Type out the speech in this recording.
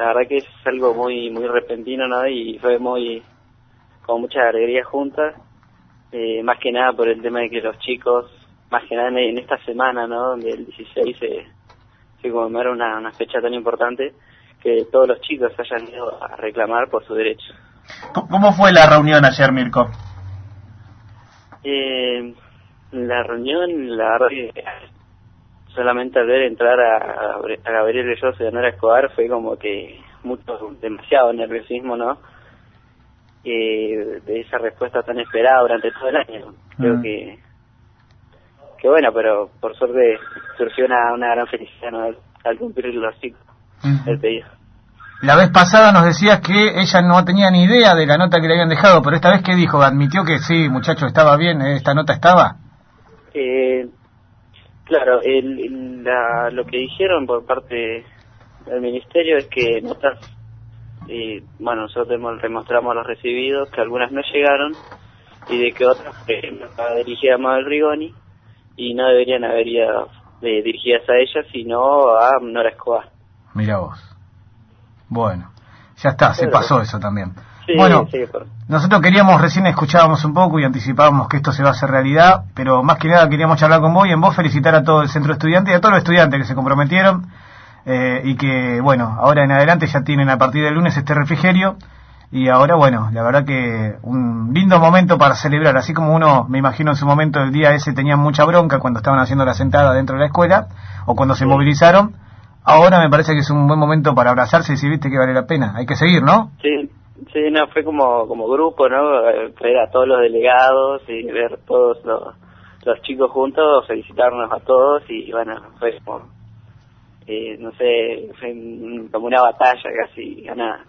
la verdad que es algo muy muy repentino, ¿no? Y fue muy, con mucha alegría juntas, eh, más que nada por el tema de que los chicos, más que nada en, esta semana, ¿no? Donde el 16 se, se conmemora una, una fecha tan importante, que todos los chicos hayan ido a reclamar por su derecho. ¿Cómo fue la reunión ayer, Mirko? Eh, la reunión, la verdad que solamente al ver entrar a, a Gabriel Belloso y a Nora Escobar fue como que mucho, demasiado nerviosismo, ¿no? Eh, de esa respuesta tan esperada durante todo el año. Creo que, que bueno, pero por suerte surgió una, una gran felicidad ¿no? al, cumplir los ciclos del pedido. La vez pasada nos decías que ella no tenía ni idea de la nota que le habían dejado, pero esta vez que dijo, admitió que sí, muchacho, estaba bien, esta nota estaba. Eh, claro, el, lo que dijeron por parte del ministerio es que notas, eh, bueno, nosotros demostramos los recibidos, que algunas no llegaron y de que otras eh, dirigidas a Mabel Rigoni y no deberían haber ido eh, dirigidas a ella, sino a Nora Escobar. Mira vos. Bueno, ya está, se pasó eso también. Bueno, nosotros queríamos, recién escuchábamos un poco y anticipábamos que esto se va a hacer realidad, pero más que nada queríamos charlar con vos y en vos felicitar a todo el centro estudiante y a todos los estudiantes que se comprometieron eh, y que, bueno, ahora en adelante ya tienen a partir del lunes este refrigerio y ahora, bueno, la verdad que un lindo momento para celebrar, así como uno, me imagino en su momento el día ese tenían mucha bronca cuando estaban haciendo la sentada dentro de la escuela o cuando se movilizaron ahora me parece que es un buen momento para abrazarse y decir, viste que vale la pena. Hay que seguir, ¿no? Sí, sí, no, fue como, como grupo, ¿no? Ver a todos los delegados y ver todos los, los chicos juntos, felicitarnos a todos y bueno, fue como, eh, no sé, fue como una batalla casi ganada.